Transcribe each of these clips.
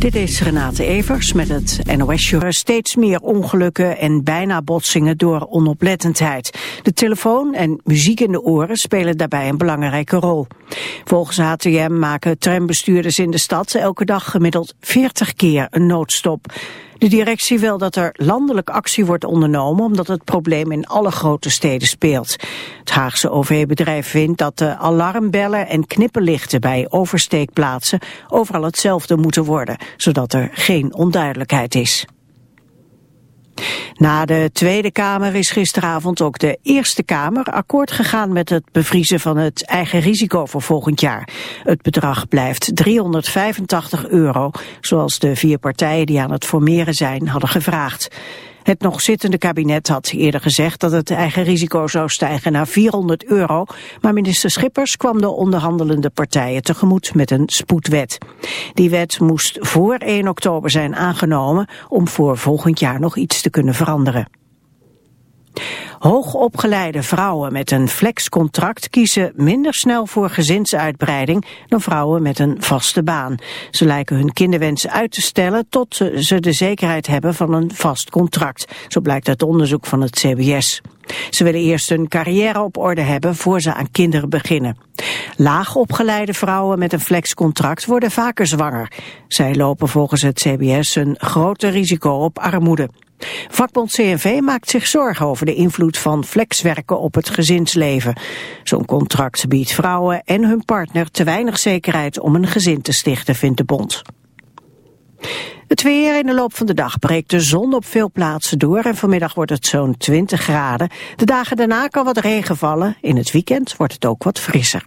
Dit is Renate Evers met het NOS Er steeds meer ongelukken en bijna botsingen door onoplettendheid. De telefoon en muziek in de oren spelen daarbij een belangrijke rol. Volgens HTM maken trambestuurders in de stad elke dag gemiddeld 40 keer een noodstop. De directie wil dat er landelijk actie wordt ondernomen omdat het probleem in alle grote steden speelt. Het Haagse OV-bedrijf vindt dat de alarmbellen en knipperlichten bij oversteekplaatsen overal hetzelfde moeten worden, zodat er geen onduidelijkheid is. Na de Tweede Kamer is gisteravond ook de Eerste Kamer akkoord gegaan met het bevriezen van het eigen risico voor volgend jaar. Het bedrag blijft 385 euro, zoals de vier partijen die aan het formeren zijn hadden gevraagd. Het nog zittende kabinet had eerder gezegd dat het eigen risico zou stijgen naar 400 euro, maar minister Schippers kwam de onderhandelende partijen tegemoet met een spoedwet. Die wet moest voor 1 oktober zijn aangenomen om voor volgend jaar nog iets te kunnen veranderen. Hoogopgeleide vrouwen met een flexcontract kiezen minder snel voor gezinsuitbreiding dan vrouwen met een vaste baan. Ze lijken hun kinderwensen uit te stellen tot ze de zekerheid hebben van een vast contract. Zo blijkt uit onderzoek van het CBS. Ze willen eerst hun carrière op orde hebben voor ze aan kinderen beginnen. Laagopgeleide vrouwen met een flexcontract worden vaker zwanger. Zij lopen volgens het CBS een groter risico op armoede. Vakbond CNV maakt zich zorgen over de invloed van flexwerken op het gezinsleven. Zo'n contract biedt vrouwen en hun partner te weinig zekerheid om een gezin te stichten, vindt de bond. Het weer in de loop van de dag breekt de zon op veel plaatsen door en vanmiddag wordt het zo'n 20 graden. De dagen daarna kan wat regen vallen. In het weekend wordt het ook wat frisser.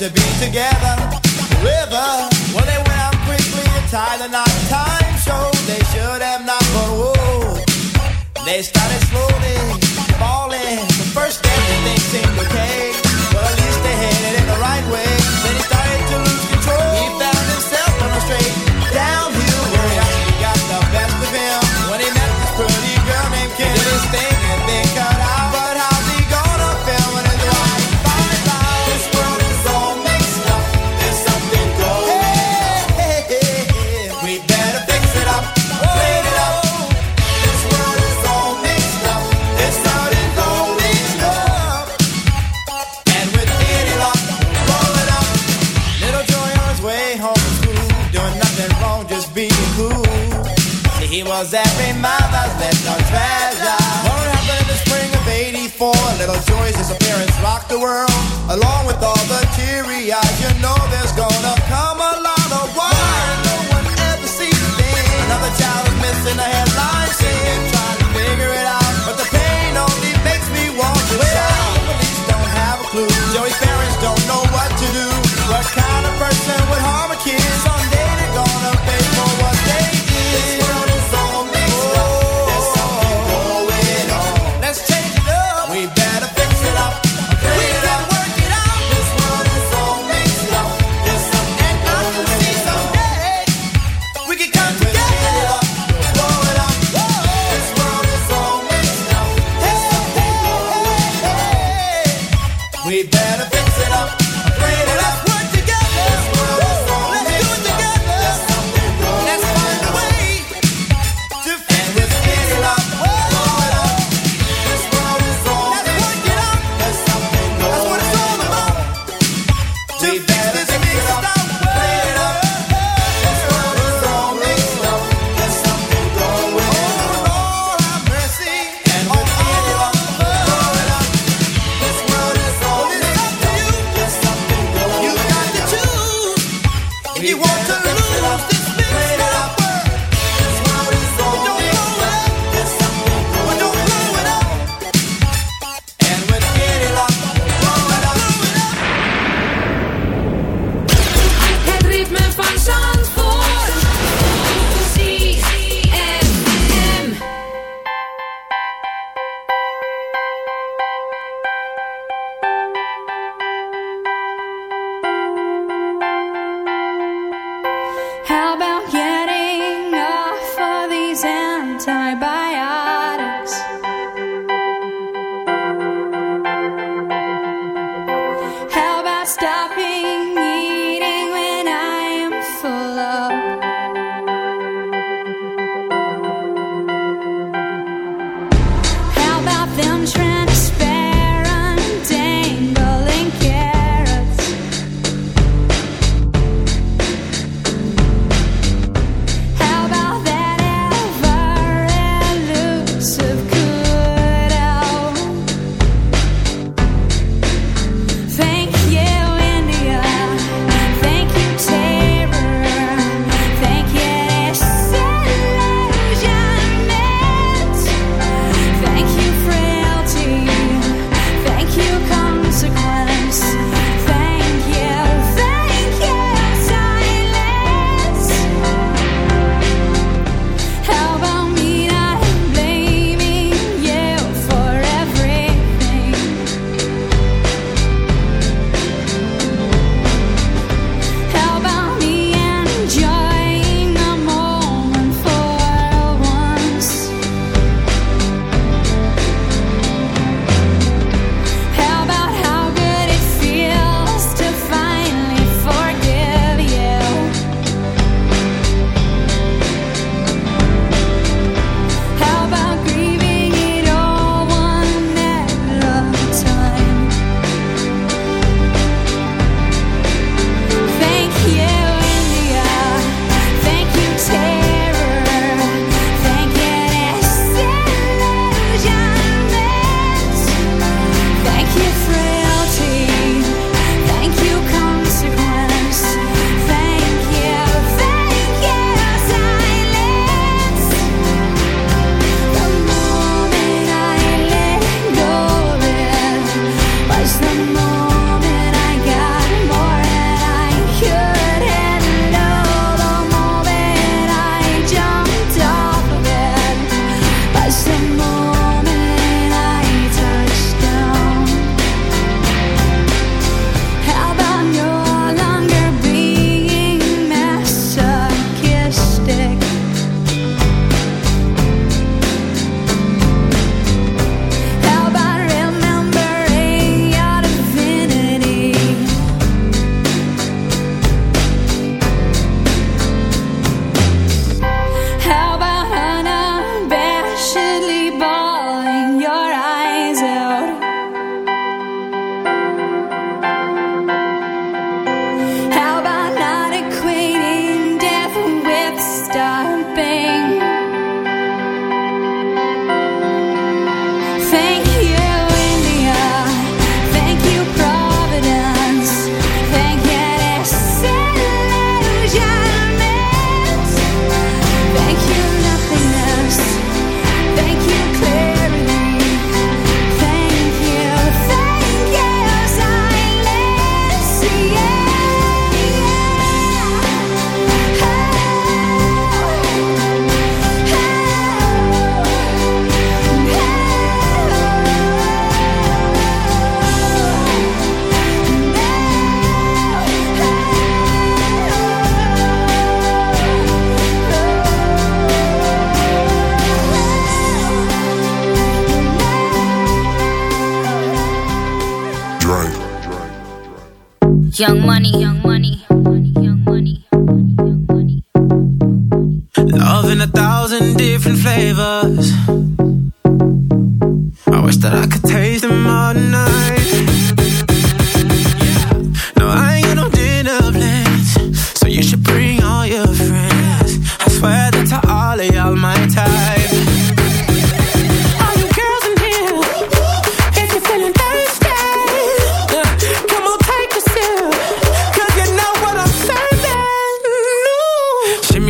to be together. River, well, they went out quickly and tied and not time showed they should have not, but whoa, they started slowly. disappearance rocked the world, along with all the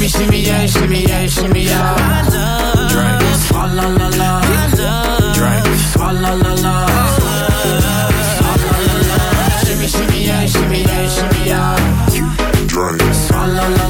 Shimmy, shimmy, yeah, shimmy, yeah, shimmy, yeah. Drink. Swalla la la. Drink. Swalla la la. Swalla la la. Shimmy, shimmy, yeah, shimmy, yeah, shimmy, yeah. Drink. Swalla la la.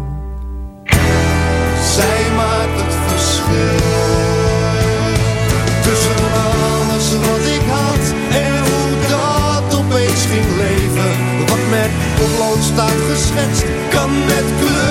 Potlood staat geschetst, kan met kleur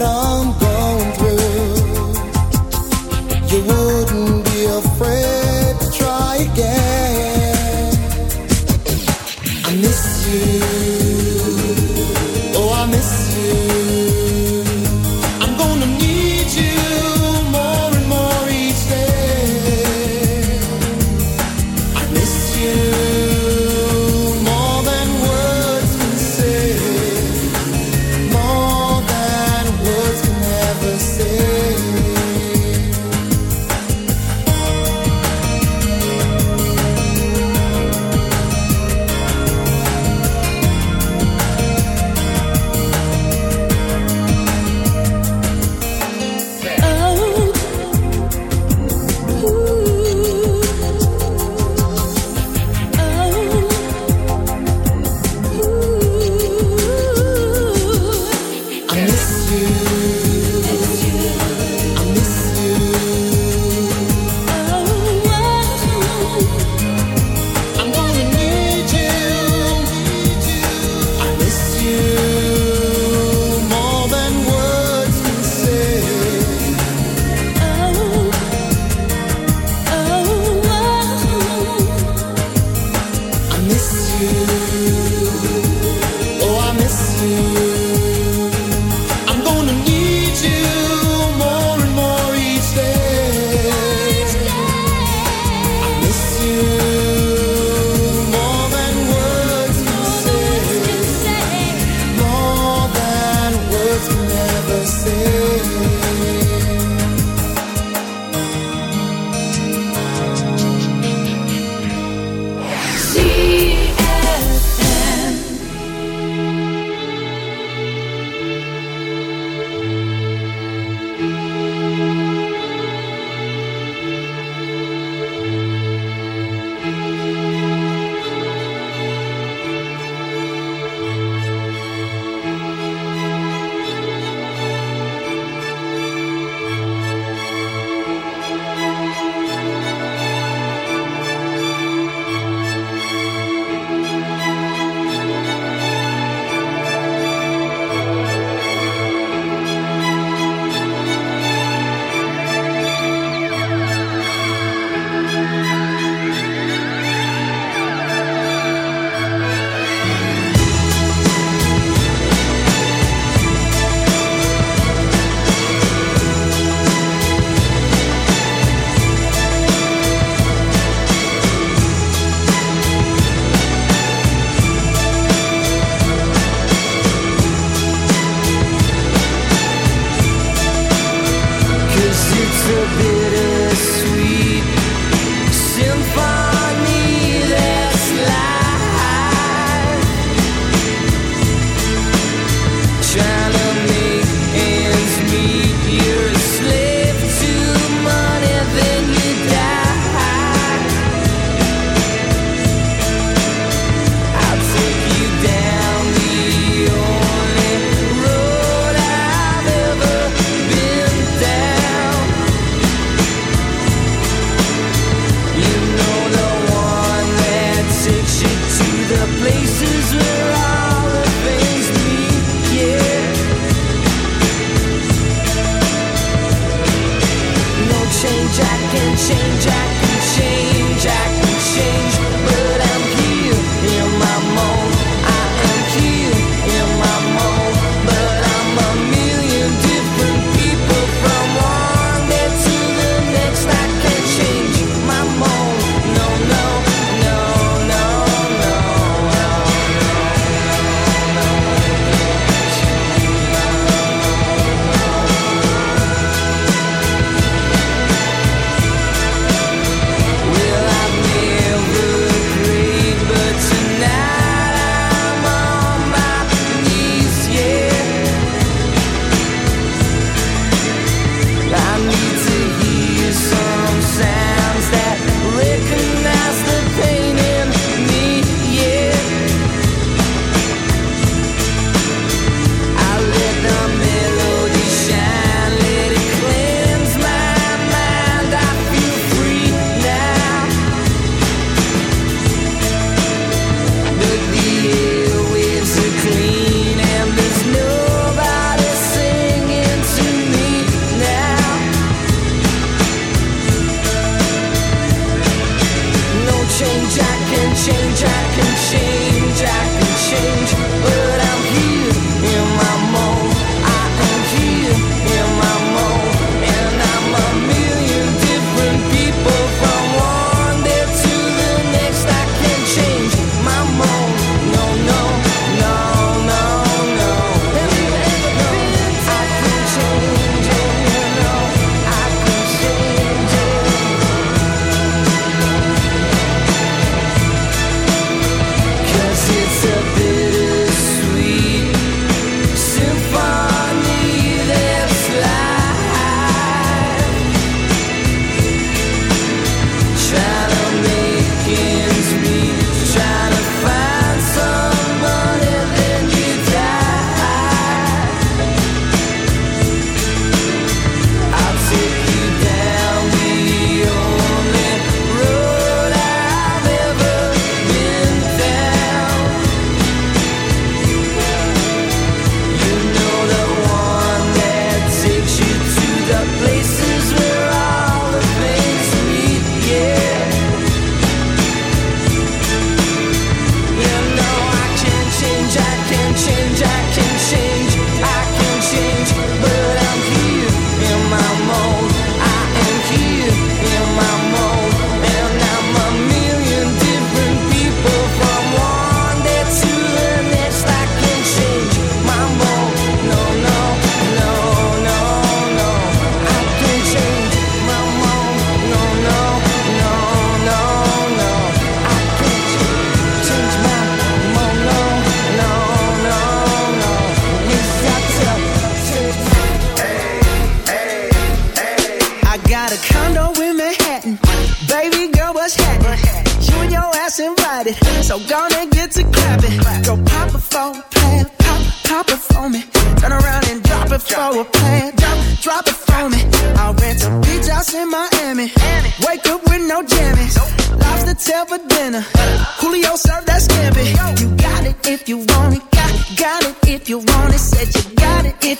chorando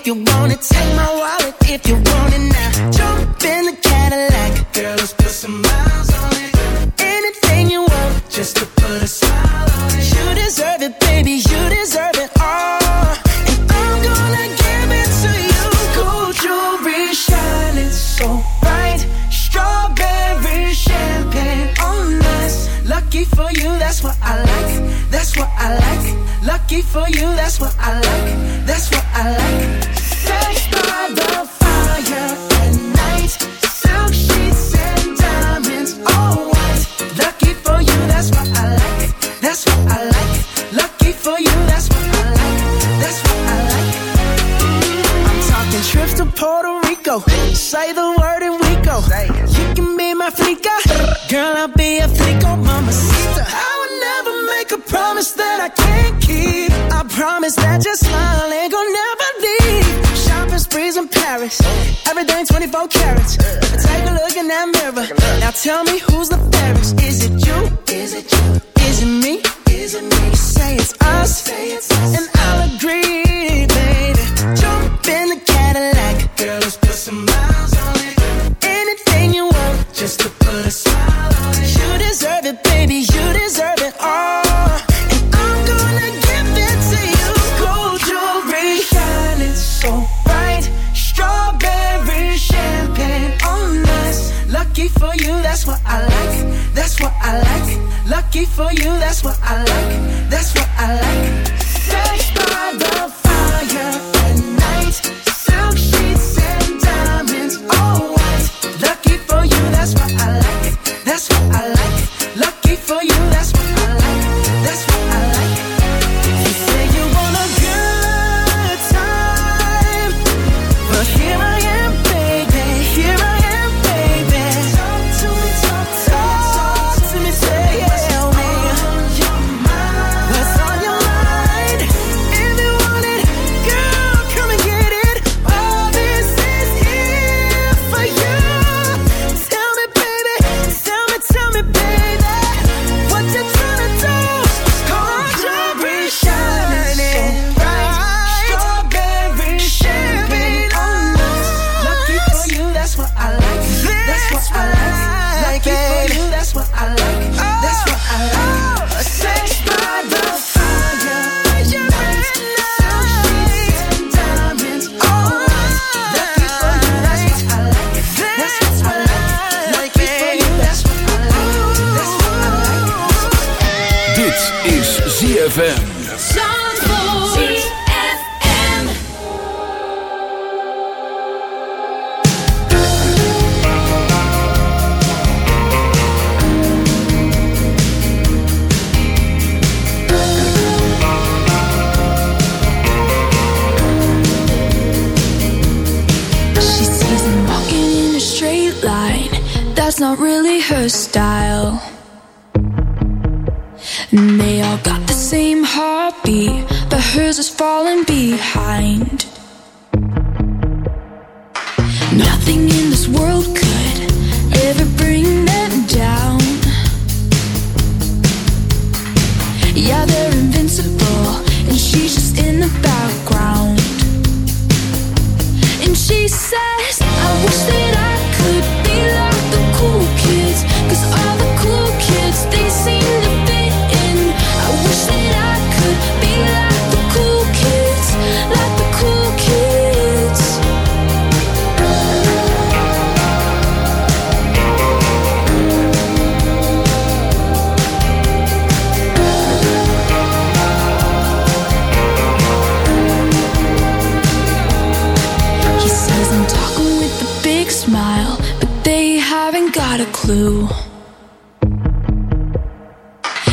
if you wanna take obsessed clue.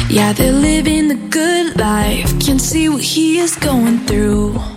Yeah, they're living the good life. Can see what he is going through.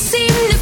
seem to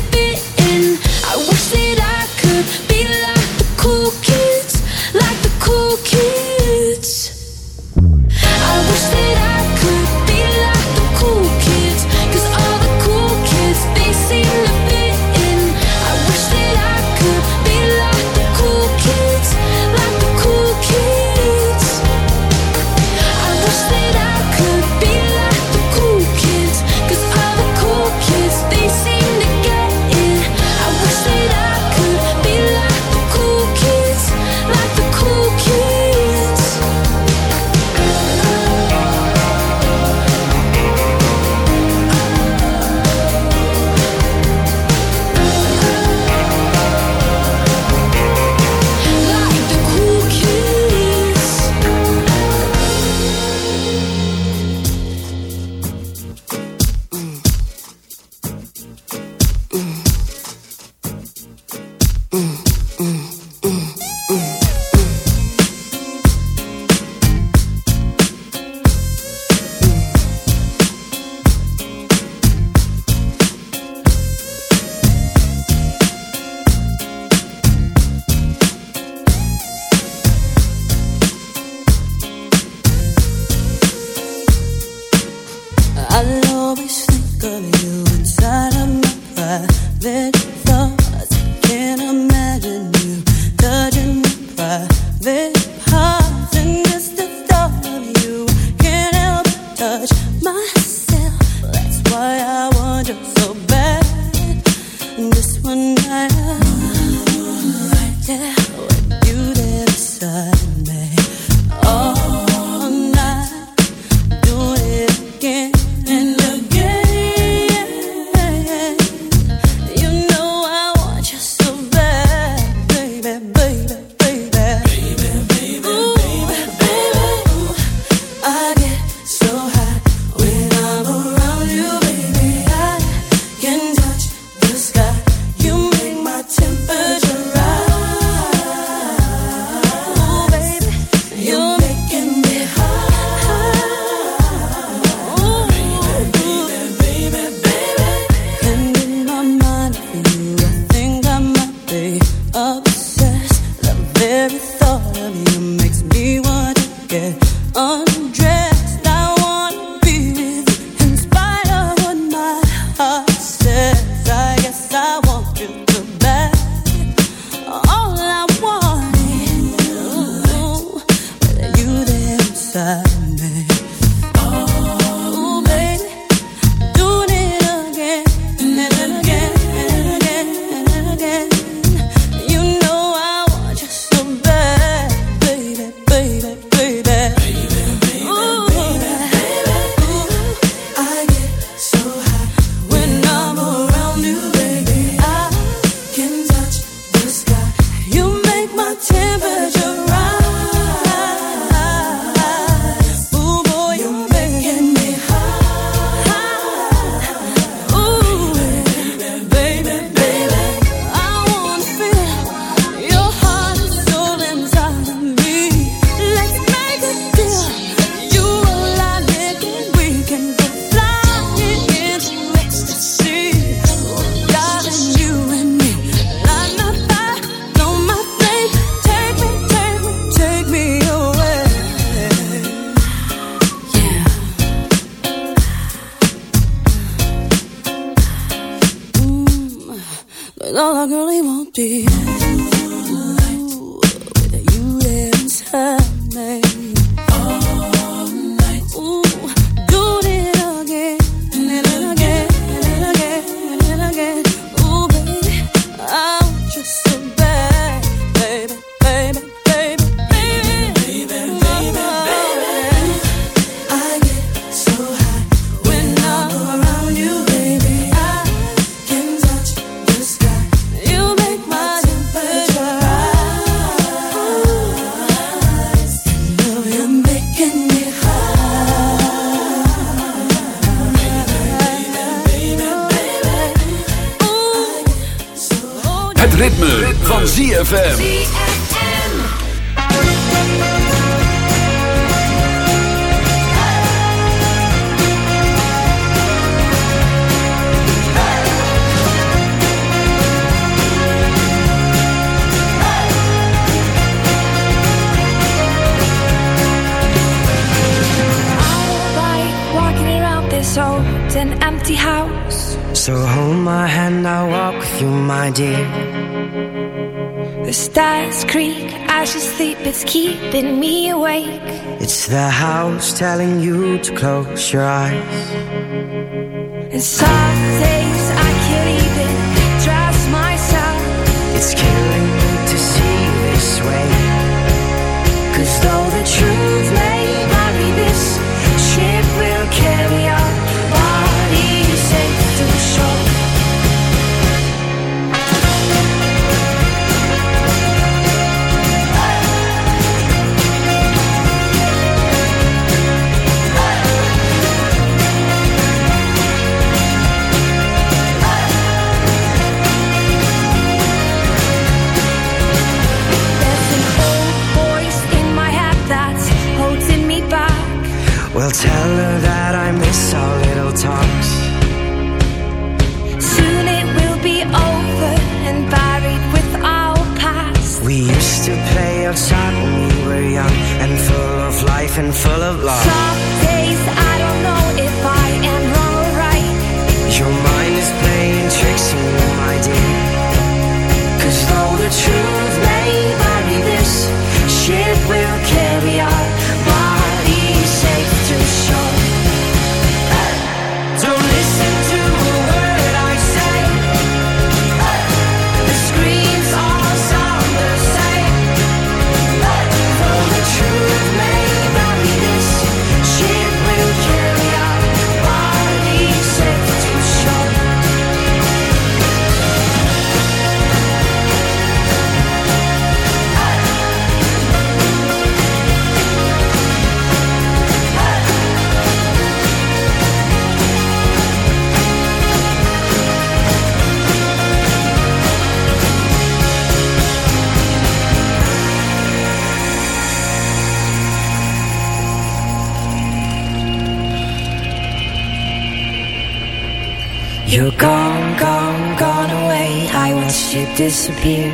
Gone, gone, gone away. I watched you disappear.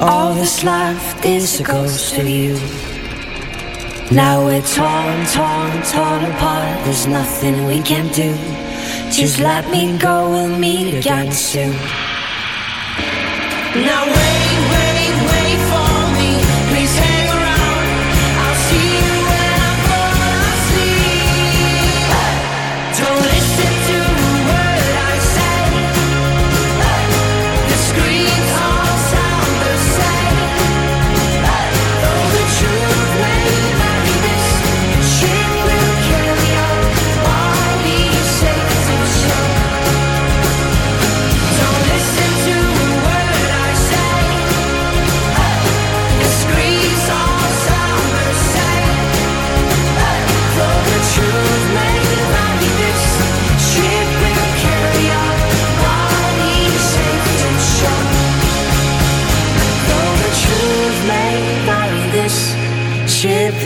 All that's left is a ghost of you. Now we're torn, torn, torn apart. There's nothing we can do. Just let me go, we'll meet again soon. Now we're